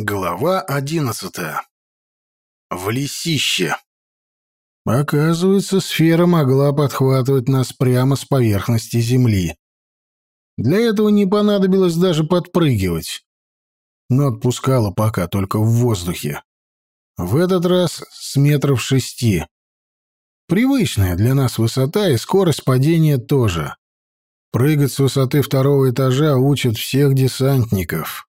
Глава одиннадцатая. В лесище. Оказывается, сфера могла подхватывать нас прямо с поверхности Земли. Для этого не понадобилось даже подпрыгивать. Но отпускала пока только в воздухе. В этот раз с метров шести. Привычная для нас высота и скорость падения тоже. Прыгать с высоты второго этажа учат всех десантников.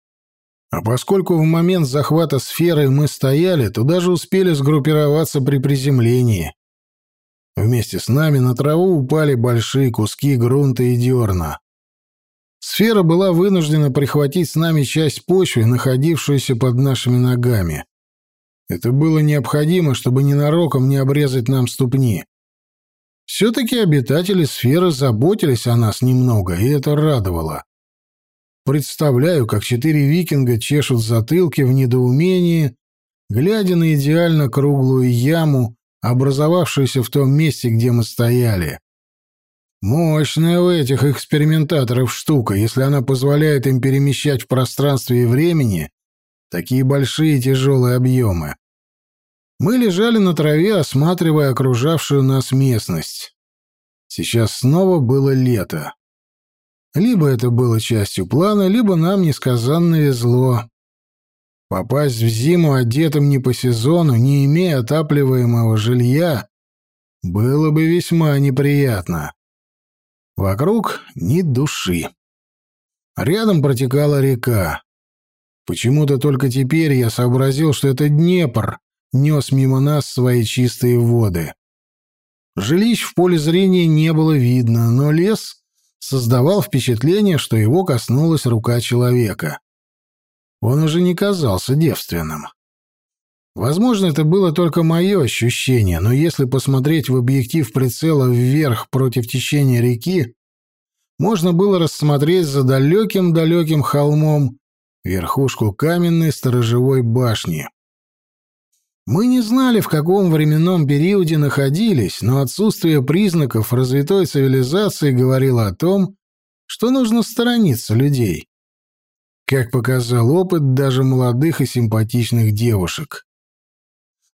А поскольку в момент захвата сферы мы стояли, то даже успели сгруппироваться при приземлении. Вместе с нами на траву упали большие куски грунта и дерна. Сфера была вынуждена прихватить с нами часть почвы, находившуюся под нашими ногами. Это было необходимо, чтобы ненароком не обрезать нам ступни. Все-таки обитатели сферы заботились о нас немного, и это радовало. Представляю, как четыре викинга чешут затылки в недоумении, глядя на идеально круглую яму, образовавшуюся в том месте, где мы стояли. Мощная у этих экспериментаторов штука, если она позволяет им перемещать в пространстве и времени такие большие тяжелые объемы. Мы лежали на траве, осматривая окружавшую нас местность. Сейчас снова было лето. Либо это было частью плана, либо нам несказанно везло. Попасть в зиму одетым не по сезону, не имея отапливаемого жилья, было бы весьма неприятно. Вокруг ни души. Рядом протекала река. Почему-то только теперь я сообразил, что это Днепр нес мимо нас свои чистые воды. Жилищ в поле зрения не было видно, но лес создавал впечатление, что его коснулась рука человека. Он уже не казался девственным. Возможно, это было только мое ощущение, но если посмотреть в объектив прицела вверх против течения реки, можно было рассмотреть за далеким-далеким холмом верхушку каменной сторожевой башни. Мы не знали, в каком временном периоде находились, но отсутствие признаков развитой цивилизации говорило о том, что нужно сторониться людей. Как показал опыт даже молодых и симпатичных девушек.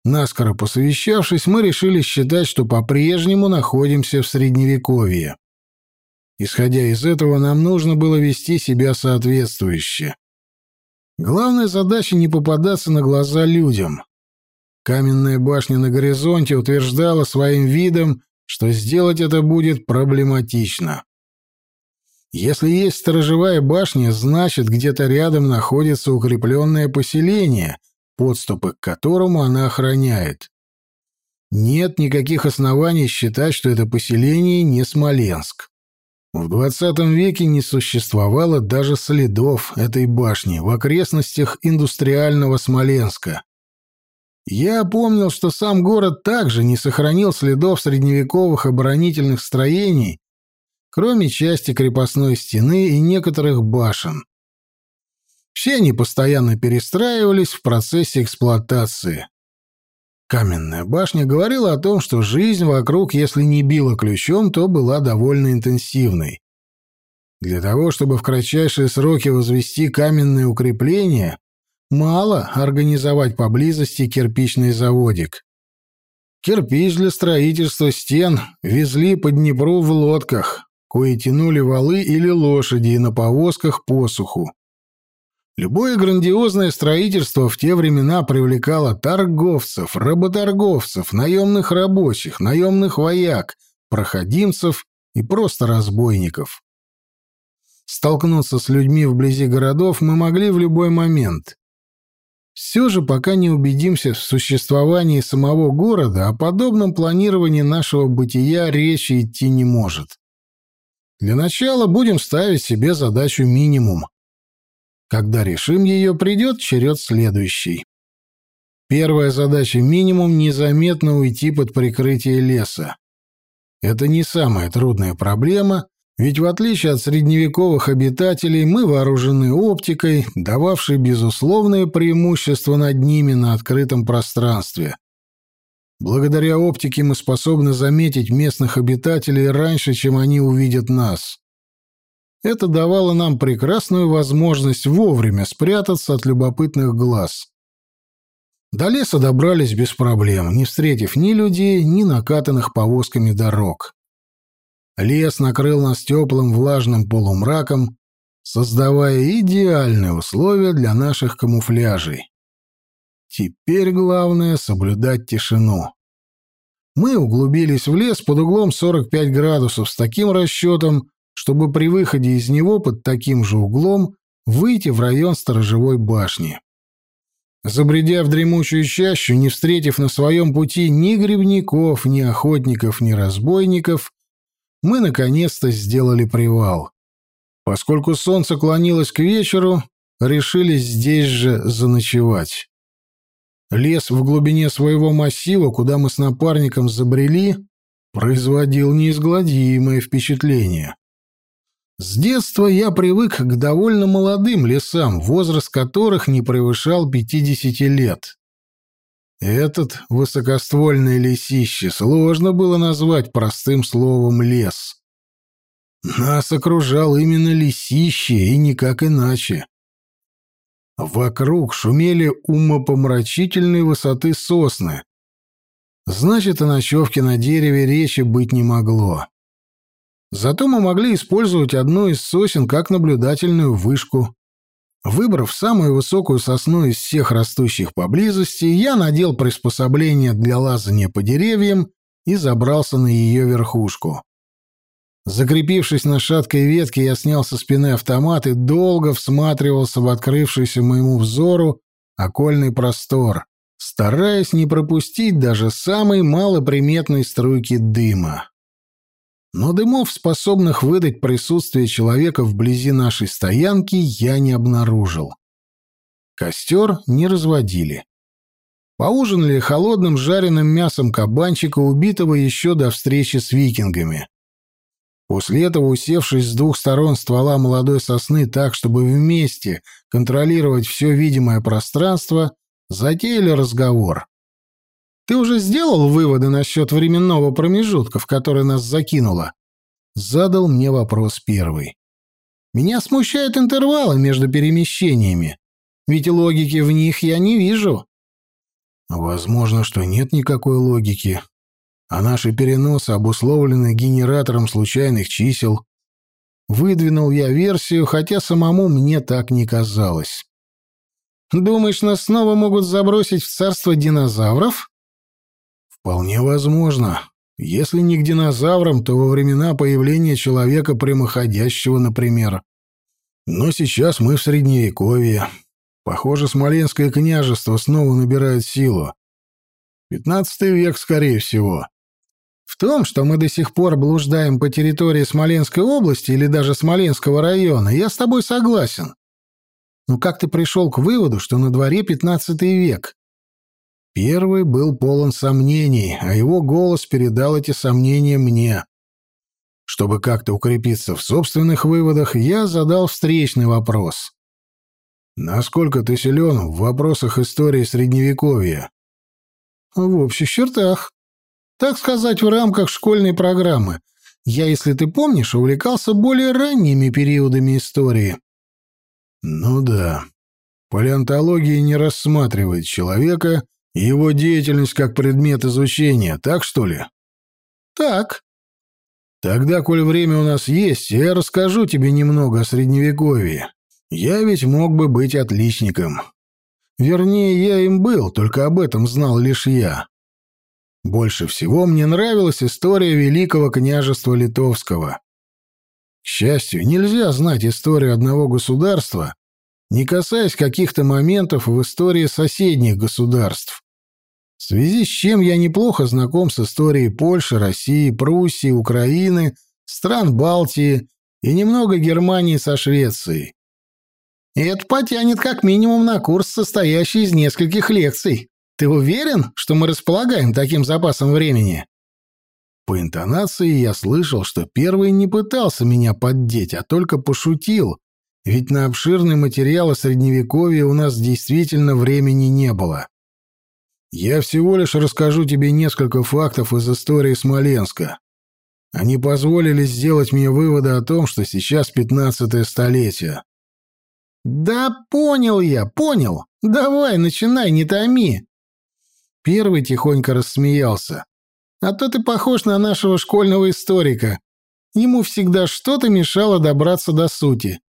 Наскоро посовещавшись, мы решили считать, что по-прежнему находимся в Средневековье. Исходя из этого, нам нужно было вести себя соответствующе. Главная задача — не попадаться на глаза людям. Каменная башня на горизонте утверждала своим видом, что сделать это будет проблематично. Если есть сторожевая башня, значит, где-то рядом находится укрепленное поселение, подступы к которому она охраняет. Нет никаких оснований считать, что это поселение не Смоленск. В XX веке не существовало даже следов этой башни в окрестностях индустриального Смоленска. Я помнил, что сам город также не сохранил следов средневековых оборонительных строений, кроме части крепостной стены и некоторых башен. Все они постоянно перестраивались в процессе эксплуатации. Каменная башня говорила о том, что жизнь вокруг, если не била ключом, то была довольно интенсивной. Для того, чтобы в кратчайшие сроки возвести каменные укрепления, Мало организовать поблизости кирпичный заводик. Кирпич для строительства стен везли по Днепру в лодках, кои тянули валы или лошади на повозках посуху. Любое грандиозное строительство в те времена привлекало торговцев, работорговцев, наемных рабочих, наемных вояк, проходимцев и просто разбойников. Столкнуться с людьми вблизи городов мы могли в любой момент. Все же пока не убедимся в существовании самого города, о подобном планировании нашего бытия речи идти не может. Для начала будем ставить себе задачу минимум. Когда решим ее, придет черед следующий. Первая задача минимум — незаметно уйти под прикрытие леса. Это не самая трудная проблема, ведь в отличие от средневековых обитателей, мы вооружены оптикой, дававшей безусловное преимущество над ними на открытом пространстве. Благодаря оптике мы способны заметить местных обитателей раньше, чем они увидят нас. Это давало нам прекрасную возможность вовремя спрятаться от любопытных глаз. До леса добрались без проблем, не встретив ни людей, ни накатанных повозками дорог. Лес накрыл нас теплым влажным полумраком, создавая идеальные условия для наших камуфляжей. Теперь главное — соблюдать тишину. Мы углубились в лес под углом 45 градусов с таким расчетом, чтобы при выходе из него под таким же углом выйти в район сторожевой башни. Забредя в дремучую чащу, не встретив на своем пути ни грибников, ни охотников, ни разбойников, мы наконец-то сделали привал. Поскольку солнце клонилось к вечеру, решили здесь же заночевать. Лес в глубине своего массива, куда мы с напарником забрели, производил неизгладимое впечатление. С детства я привык к довольно молодым лесам, возраст которых не превышал 50 лет. Этот высокоствольный лесище сложно было назвать простым словом «лес». Нас окружал именно лесище, и никак иначе. Вокруг шумели умопомрачительной высоты сосны. Значит, о ночевке на дереве речи быть не могло. Зато мы могли использовать одну из сосен как наблюдательную вышку. Выбрав самую высокую сосну из всех растущих поблизости, я надел приспособление для лазания по деревьям и забрался на ее верхушку. Закрепившись на шаткой ветке, я снял со спины автомат и долго всматривался в открывшийся моему взору окольный простор, стараясь не пропустить даже самой малоприметной струйки дыма. Но дымов, способных выдать присутствие человека вблизи нашей стоянки, я не обнаружил. Костер не разводили. Поужинали холодным жареным мясом кабанчика, убитого еще до встречи с викингами. После этого, усевшись с двух сторон ствола молодой сосны так, чтобы вместе контролировать все видимое пространство, затеяли разговор. «Ты уже сделал выводы насчет временного промежутка, в который нас закинуло?» Задал мне вопрос первый. «Меня смущают интервалы между перемещениями, ведь логики в них я не вижу». «Возможно, что нет никакой логики», а наши переносы обусловлены генератором случайных чисел. Выдвинул я версию, хотя самому мне так не казалось. «Думаешь, нас снова могут забросить в царство динозавров?» «Вполне возможно. Если не к динозаврам, то во времена появления человека прямоходящего, например. Но сейчас мы в Средневековье. Похоже, Смоленское княжество снова набирает силу. Пятнадцатый век, скорее всего. В том, что мы до сих пор блуждаем по территории Смоленской области или даже Смоленского района, я с тобой согласен. Но как ты пришел к выводу, что на дворе пятнадцатый век? Первый был полон сомнений, а его голос передал эти сомнения мне. Чтобы как-то укрепиться в собственных выводах, я задал встречный вопрос. «Насколько ты силен в вопросах истории Средневековья?» «В общих чертах», так сказать, в рамках школьной программы. Я, если ты помнишь, увлекался более ранними периодами истории. Ну да. Палеонтология не рассматривает человека его деятельность как предмет изучения, так что ли? Так. Тогда, коль время у нас есть, я расскажу тебе немного о Средневековье. Я ведь мог бы быть отличником. Вернее, я им был, только об этом знал лишь я. Больше всего мне нравилась история Великого княжества Литовского. К счастью, нельзя знать историю одного государства, не касаясь каких-то моментов в истории соседних государств. В связи с чем я неплохо знаком с историей Польши, России, Пруссии, Украины, стран Балтии и немного Германии со Швецией. И это потянет как минимум на курс, состоящий из нескольких лекций. Ты уверен, что мы располагаем таким запасом времени?» По интонации я слышал, что первый не пытался меня поддеть, а только пошутил, ведь на обширный материал о Средневековье у нас действительно времени не было. Я всего лишь расскажу тебе несколько фактов из истории Смоленска. Они позволили сделать мне выводы о том, что сейчас пятнадцатое столетие. «Да понял я, понял. Давай, начинай, не томи». Первый тихонько рассмеялся. «А то ты похож на нашего школьного историка. Ему всегда что-то мешало добраться до сути.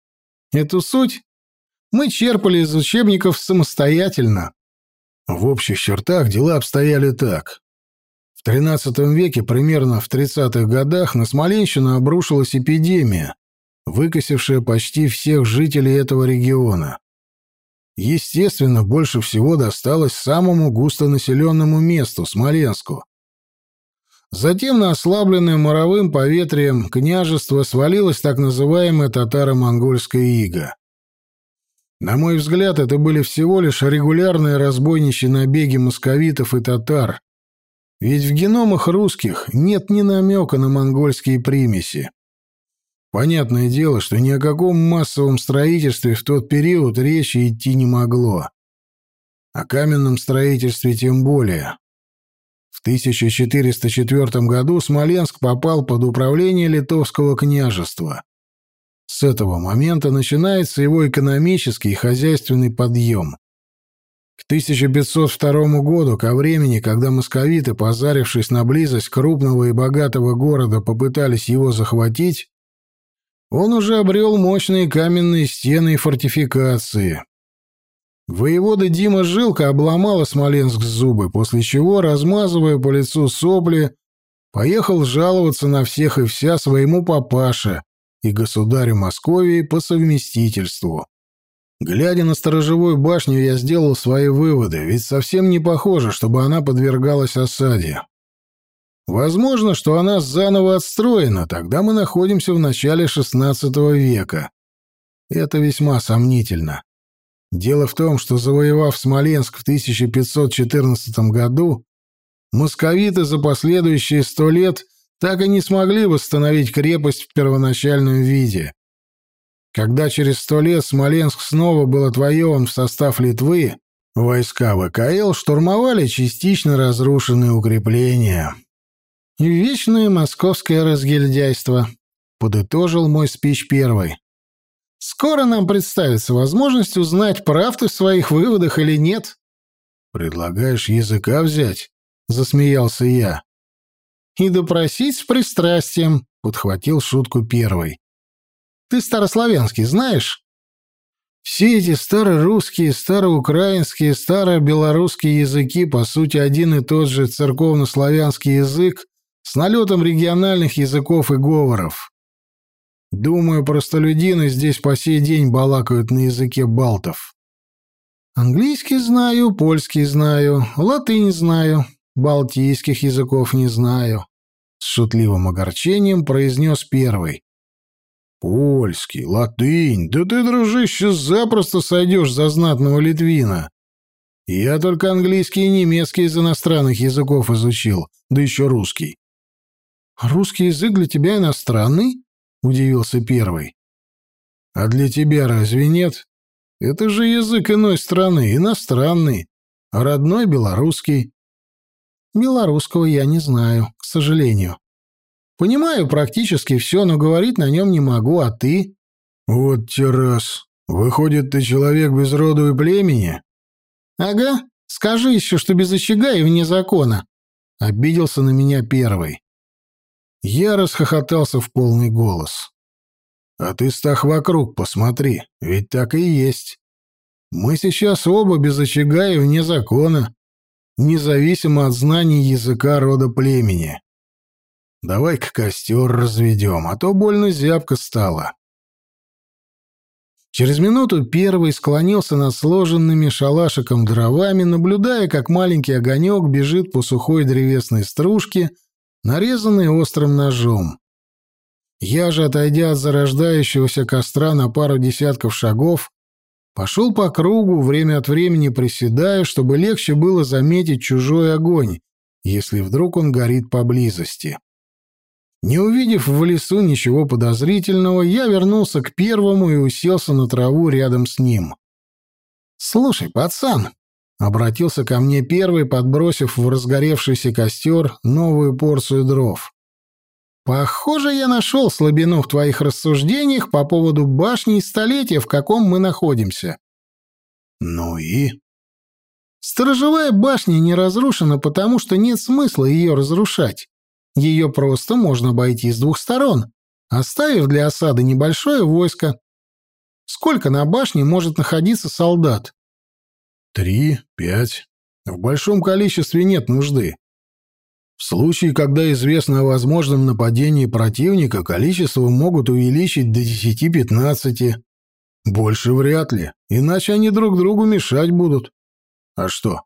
Эту суть мы черпали из учебников самостоятельно». В общих чертах дела обстояли так. В XIII веке, примерно в 30-х годах, на Смоленщину обрушилась эпидемия, выкосившая почти всех жителей этого региона. Естественно, больше всего досталось самому густонаселенному месту – Смоленску. Затем на ослабленное моровым поветрием княжество свалилось так называемая татаро-монгольская ига. На мой взгляд, это были всего лишь регулярные разбойничьи набеги московитов и татар, ведь в геномах русских нет ни намека на монгольские примеси. Понятное дело, что ни о каком массовом строительстве в тот период речи идти не могло. О каменном строительстве тем более. В 1404 году Смоленск попал под управление Литовского княжества. С этого момента начинается его экономический и хозяйственный подъем. К 1502 году, ко времени, когда московиты, позарившись на близость крупного и богатого города, попытались его захватить, он уже обрел мощные каменные стены и фортификации. Воевода Дима Жилка обломала Смоленск зубы, после чего, размазывая по лицу сопли, поехал жаловаться на всех и вся своему папаше и государю Московии по совместительству. Глядя на сторожевую башню, я сделал свои выводы, ведь совсем не похоже, чтобы она подвергалась осаде. Возможно, что она заново отстроена, тогда мы находимся в начале XVI века. Это весьма сомнительно. Дело в том, что завоевав Смоленск в 1514 году, московиты за последующие сто лет так и не смогли восстановить крепость в первоначальном виде. Когда через сто лет Смоленск снова был отвоеван в состав Литвы, войска ВКЛ штурмовали частично разрушенные укрепления. «Вечное московское разгильдяйство», — подытожил мой спич первый. «Скоро нам представится возможность узнать, прав ты в своих выводах или нет». «Предлагаешь языка взять?» — засмеялся я. «И допросить с пристрастием», — подхватил шутку первый. «Ты старославянский знаешь?» Все эти старорусские, староукраинские, старобелорусские языки, по сути, один и тот же церковнославянский язык, с налетом региональных языков и говоров. Думаю, простолюдины здесь по сей день балакают на языке балтов. Английский знаю, польский знаю, латынь знаю, балтийских языков не знаю. С шутливым огорчением произнес первый. Польский, латынь, да ты, дружище, запросто сойдешь за знатного литвина. Я только английский и немецкий из иностранных языков изучил, да еще русский. «Русский язык для тебя иностранный?» — удивился первый. «А для тебя разве нет? Это же язык иной страны, иностранный, родной белорусский». «Белорусского я не знаю, к сожалению. Понимаю практически все, но говорить на нем не могу, а ты?» «Вот те раз. Выходит, ты человек без роду и племени?» «Ага. Скажи еще, что без очага и вне закона». Обиделся на меня первый. Я расхохотался в полный голос. «А ты, Стах, вокруг посмотри, ведь так и есть. Мы сейчас оба без очага и вне закона, независимо от знаний языка рода племени. Давай-ка костер разведем, а то больно зябко стало». Через минуту первый склонился над сложенными шалашиком дровами, наблюдая, как маленький огонек бежит по сухой древесной стружке — нарезанный острым ножом. Я же, отойдя от зарождающегося костра на пару десятков шагов, пошел по кругу, время от времени приседая, чтобы легче было заметить чужой огонь, если вдруг он горит поблизости. Не увидев в лесу ничего подозрительного, я вернулся к первому и уселся на траву рядом с ним. «Слушай, пацан», Обратился ко мне первый, подбросив в разгоревшийся костер новую порцию дров. Похоже, я нашел слабину в твоих рассуждениях по поводу башни и столетия, в каком мы находимся. Ну и? Сторожевая башня не разрушена, потому что нет смысла ее разрушать. Ее просто можно обойти с двух сторон, оставив для осады небольшое войско. Сколько на башне может находиться солдат? Три, пять. В большом количестве нет нужды. В случае, когда известно о возможном нападении противника, количество могут увеличить до 10-15. Больше вряд ли, иначе они друг другу мешать будут. А что?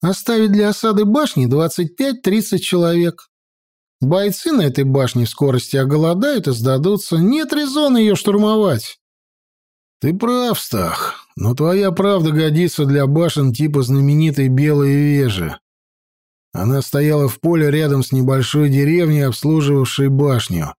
Оставить для осады башни 25-30 человек. Бойцы на этой башне в скорости оголодают и сдадутся. Нет резона ее штурмовать. Ты прав, Стах, но твоя правда годится для башен типа знаменитой Белой Вежи. Она стояла в поле рядом с небольшой деревней, обслуживавшей башню.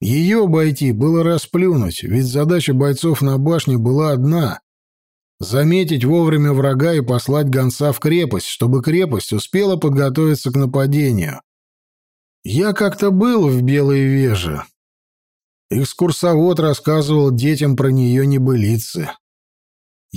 Ее обойти было расплюнуть, ведь задача бойцов на башне была одна — заметить вовремя врага и послать гонца в крепость, чтобы крепость успела подготовиться к нападению. Я как-то был в Белой Веже. Экскурсовод рассказывал детям про нее небылицы.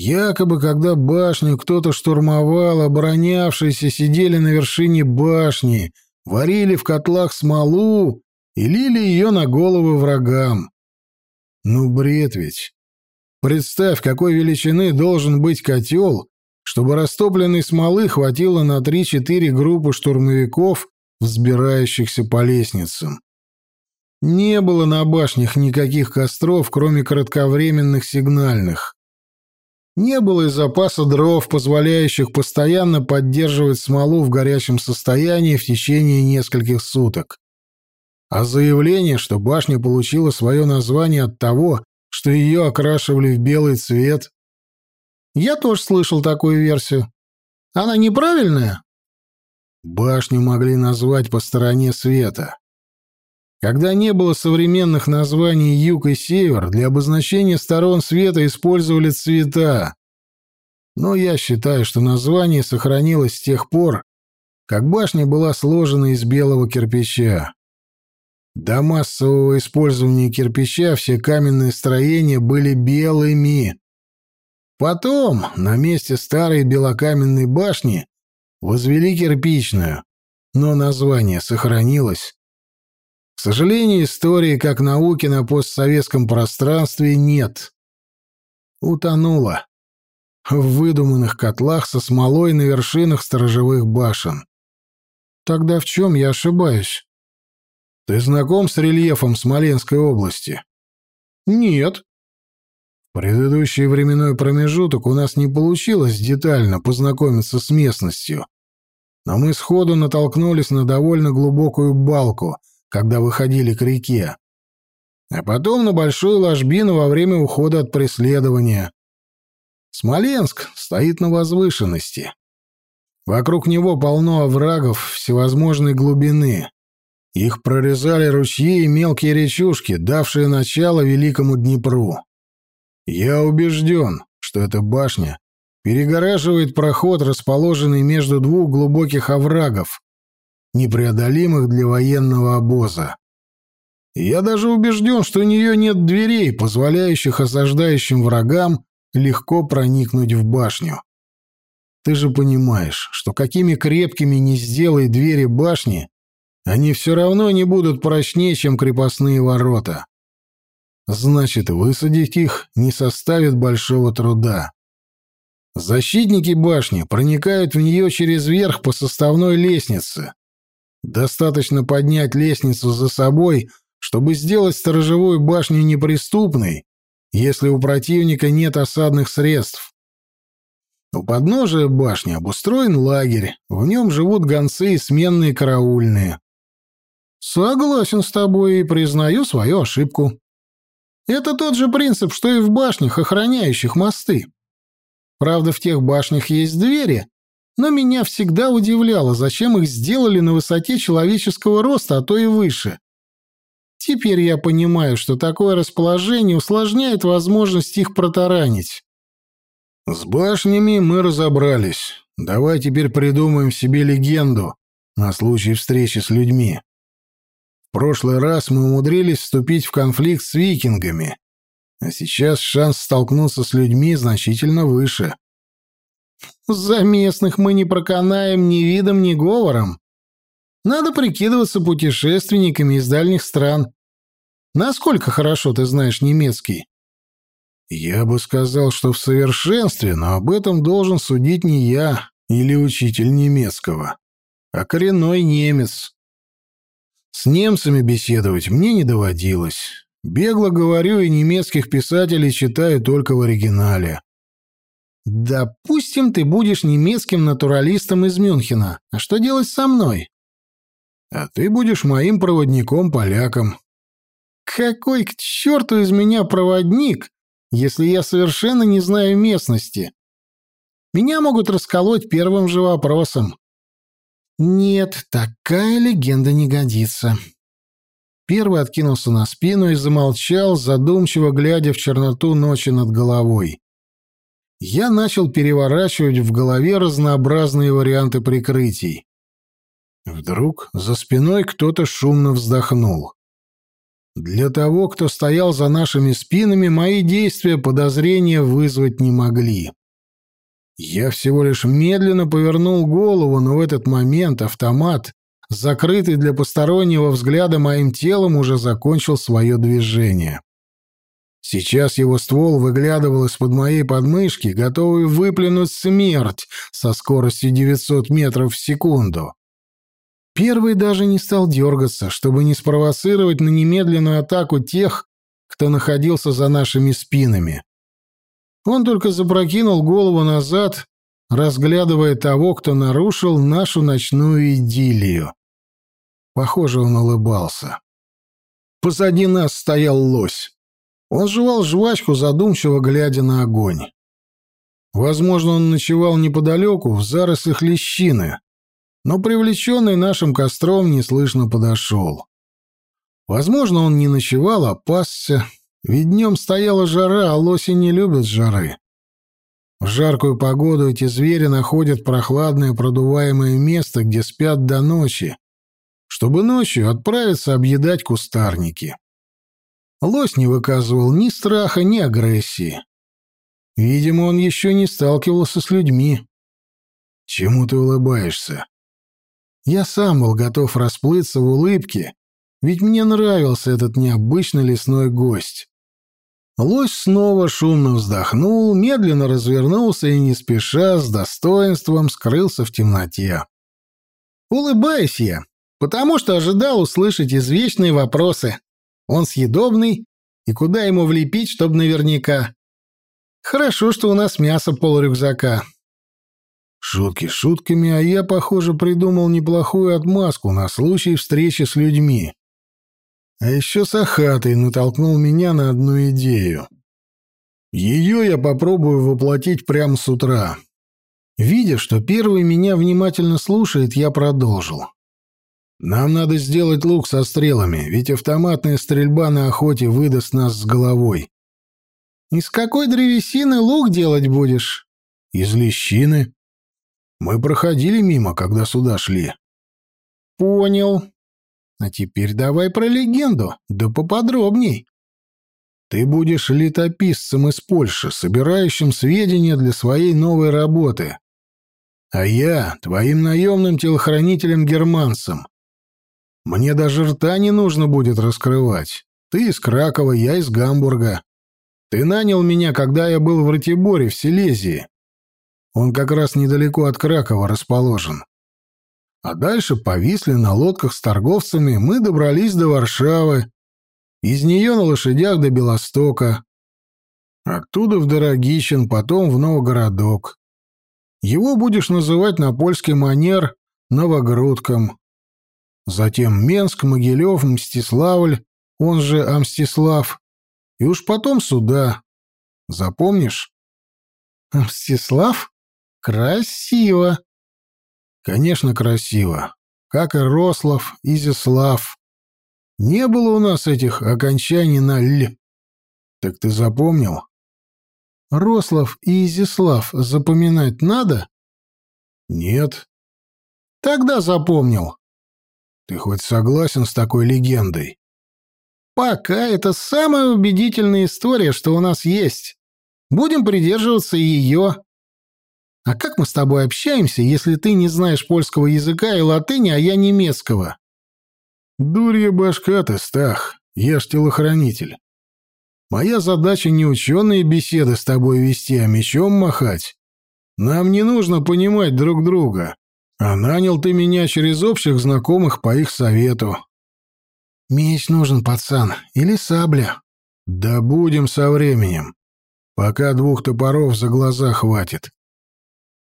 Якобы, когда башню кто-то штурмовал, оборонявшиеся сидели на вершине башни, варили в котлах смолу и лили ее на головы врагам. Ну, бред ведь. Представь, какой величины должен быть котел, чтобы растопленной смолы хватило на три-четыре группы штурмовиков, взбирающихся по лестницам. Не было на башнях никаких костров, кроме кратковременных сигнальных. Не было и запаса дров, позволяющих постоянно поддерживать смолу в горячем состоянии в течение нескольких суток. А заявление, что башня получила свое название от того, что ее окрашивали в белый цвет... Я тоже слышал такую версию. Она неправильная? Башню могли назвать по стороне света. Когда не было современных названий юг и север, для обозначения сторон света использовали цвета. Но я считаю, что название сохранилось с тех пор, как башня была сложена из белого кирпича. До массового использования кирпича все каменные строения были белыми. Потом на месте старой белокаменной башни возвели кирпичную, но название сохранилось, к сожалению, истории как науки на постсоветском пространстве нет. Утонула. В выдуманных котлах со смолой на вершинах сторожевых башен. Тогда в чем я ошибаюсь? Ты знаком с рельефом Смоленской области? Нет. В предыдущий временной промежуток у нас не получилось детально познакомиться с местностью, но мы сходу натолкнулись на довольно глубокую балку — когда выходили к реке, а потом на большую ложбину во время ухода от преследования. Смоленск стоит на возвышенности. Вокруг него полно оврагов всевозможной глубины. Их прорезали ручьи и мелкие речушки, давшие начало Великому Днепру. Я убежден, что эта башня перегораживает проход, расположенный между двух глубоких оврагов, непреодолимых для военного обоза. я даже убежден, что у нее нет дверей, позволяющих осаждающим врагам легко проникнуть в башню. Ты же понимаешь, что какими крепкими не сделай двери башни, они все равно не будут прочнее, чем крепостные ворота. Значит, высадить их не составит большого труда. Защитники башни проникают в нее через верх по составной лестнице, Достаточно поднять лестницу за собой, чтобы сделать сторожевую башню неприступной, если у противника нет осадных средств. У подножия башни обустроен лагерь, в нем живут гонцы и сменные караульные. Согласен с тобой и признаю свою ошибку. Это тот же принцип, что и в башнях, охраняющих мосты. Правда, в тех башнях есть двери, но меня всегда удивляло, зачем их сделали на высоте человеческого роста, а то и выше. Теперь я понимаю, что такое расположение усложняет возможность их протаранить. С башнями мы разобрались. Давай теперь придумаем себе легенду на случай встречи с людьми. В прошлый раз мы умудрились вступить в конфликт с викингами, а сейчас шанс столкнуться с людьми значительно выше. За местных мы не проканаем ни видом, ни говором. Надо прикидываться путешественниками из дальних стран. Насколько хорошо ты знаешь немецкий? Я бы сказал, что в совершенстве, но об этом должен судить не я или учитель немецкого, а коренной немец. С немцами беседовать мне не доводилось. Бегло говорю, и немецких писателей читаю только в оригинале. Допустим, ты будешь немецким натуралистом из Мюнхена. А что делать со мной? А ты будешь моим проводником-поляком. Какой к черту из меня проводник, если я совершенно не знаю местности? Меня могут расколоть первым же вопросом. Нет, такая легенда не годится. Первый откинулся на спину и замолчал, задумчиво глядя в черноту ночи над головой. Я начал переворачивать в голове разнообразные варианты прикрытий. Вдруг за спиной кто-то шумно вздохнул. Для того, кто стоял за нашими спинами, мои действия подозрения вызвать не могли. Я всего лишь медленно повернул голову, но в этот момент автомат, закрытый для постороннего взгляда моим телом, уже закончил свое движение. Сейчас его ствол выглядывал из-под моей подмышки, готовый выплюнуть смерть со скоростью 900 метров в секунду. Первый даже не стал дергаться, чтобы не спровоцировать на немедленную атаку тех, кто находился за нашими спинами. Он только запрокинул голову назад, разглядывая того, кто нарушил нашу ночную идиллию. Похоже, он улыбался. Позади нас стоял лось. Он жевал жвачку, задумчиво глядя на огонь. Возможно, он ночевал неподалеку, в зарослях лещины, но привлеченный нашим костром неслышно подошел. Возможно, он не ночевал, а пасся, ведь днем стояла жара, а лоси не любят жары. В жаркую погоду эти звери находят прохладное продуваемое место, где спят до ночи, чтобы ночью отправиться объедать кустарники. Лось не выказывал ни страха, ни агрессии. Видимо, он еще не сталкивался с людьми. Чему ты улыбаешься? Я сам был готов расплыться в улыбке, ведь мне нравился этот необычный лесной гость. Лось снова шумно вздохнул, медленно развернулся и не спеша, с достоинством скрылся в темноте. Улыбаюсь я, потому что ожидал услышать извечные вопросы. Он съедобный, и куда ему влепить, чтобы наверняка? Хорошо, что у нас мясо полрюкзака. Шутки шутками, а я, похоже, придумал неплохую отмазку на случай встречи с людьми. А еще Сахатый натолкнул меня на одну идею. Ее я попробую воплотить прямо с утра. Видя, что первый меня внимательно слушает, я продолжил. Нам надо сделать лук со стрелами, ведь автоматная стрельба на охоте выдаст нас с головой. Из какой древесины лук делать будешь? Из лещины. Мы проходили мимо, когда сюда шли. Понял. А теперь давай про легенду, да поподробней. Ты будешь летописцем из Польши, собирающим сведения для своей новой работы. А я — твоим наемным телохранителем-германцем. Мне даже рта не нужно будет раскрывать. Ты из Кракова, я из Гамбурга. Ты нанял меня, когда я был в Ратиборе, в Силезии. Он как раз недалеко от Кракова расположен. А дальше повисли на лодках с торговцами, мы добрались до Варшавы. Из нее на лошадях до Белостока. Оттуда в Дорогищен, потом в Новогородок. Его будешь называть на польский манер Новогрудком. Затем Менск, Могилев, Мстиславль, он же Амстислав. И уж потом сюда. Запомнишь? Мстислав? Красиво. Конечно, красиво. Как и Рослав, Изяслав. Не было у нас этих окончаний на «л». Так ты запомнил? Рослав и Изяслав запоминать надо? Нет. Тогда запомнил. Ты хоть согласен с такой легендой? Пока это самая убедительная история, что у нас есть. Будем придерживаться ее. А как мы с тобой общаемся, если ты не знаешь польского языка и латыни, а я немецкого? Дурья башка ты, Стах. Я ж телохранитель. Моя задача не ученые беседы с тобой вести, а мечом махать. Нам не нужно понимать друг друга. А нанял ты меня через общих знакомых по их совету. Меч нужен, пацан, или сабля. Да будем со временем. Пока двух топоров за глаза хватит.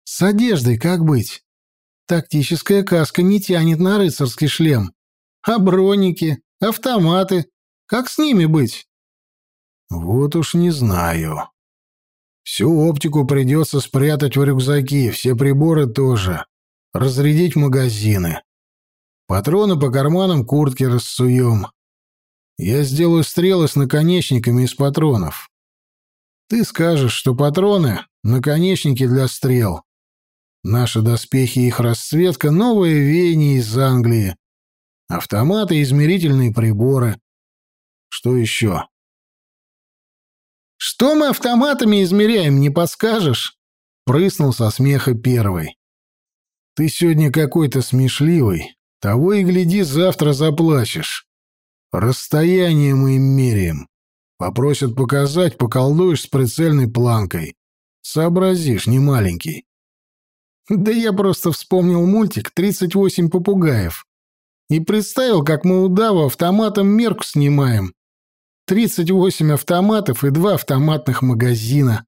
С одеждой как быть? Тактическая каска не тянет на рыцарский шлем. А броники, автоматы, как с ними быть? Вот уж не знаю. Всю оптику придется спрятать в рюкзаки, все приборы тоже. Разрядить магазины. Патроны по карманам куртки рассуем. Я сделаю стрелы с наконечниками из патронов. Ты скажешь, что патроны — наконечники для стрел. Наши доспехи и их расцветка — новые веяния из Англии. Автоматы и измерительные приборы. Что еще? «Что мы автоматами измеряем, не подскажешь?» — прыснул со смеха первый. «Ты сегодня какой-то смешливый. Того и гляди, завтра заплачешь. Расстояние мы им меряем. Попросят показать, поколдуешь с прицельной планкой. Сообразишь, не маленький. Да я просто вспомнил мультик «38 попугаев» и представил, как мы у Дава автоматом мерку снимаем. 38 автоматов и два автоматных магазина.